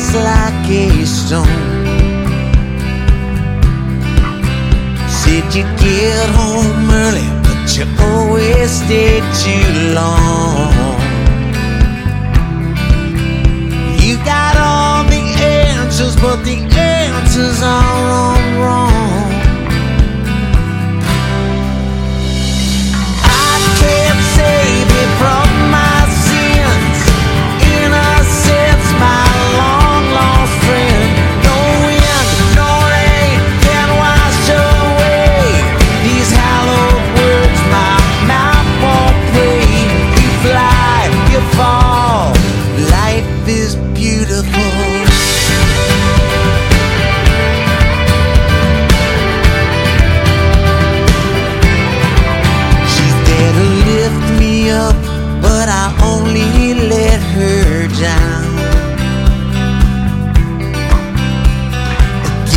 just like a stone. Said you'd get home early, but you always stayed too long. You got all the answers, but the answers are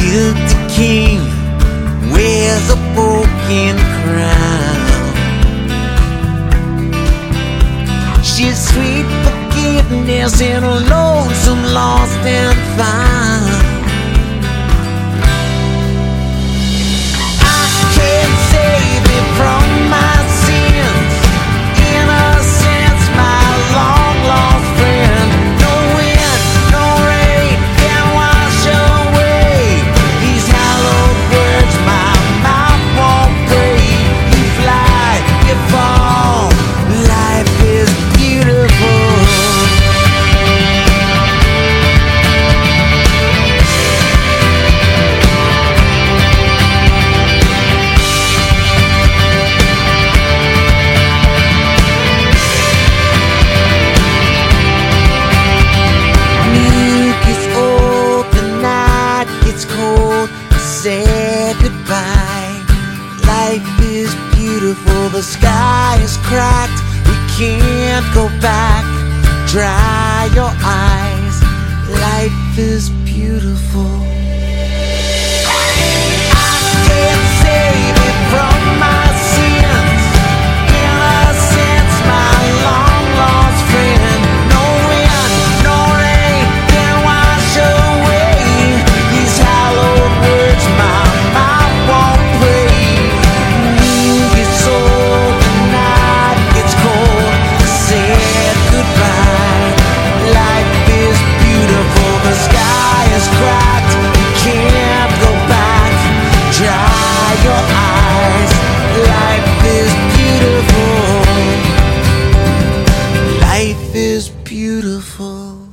guilty king wears a broken crown. She's sweet forgiveness and a lonesome beautiful, the sky is cracked. We can't go back. Dry your eyes. Life is beautiful. life is beautiful.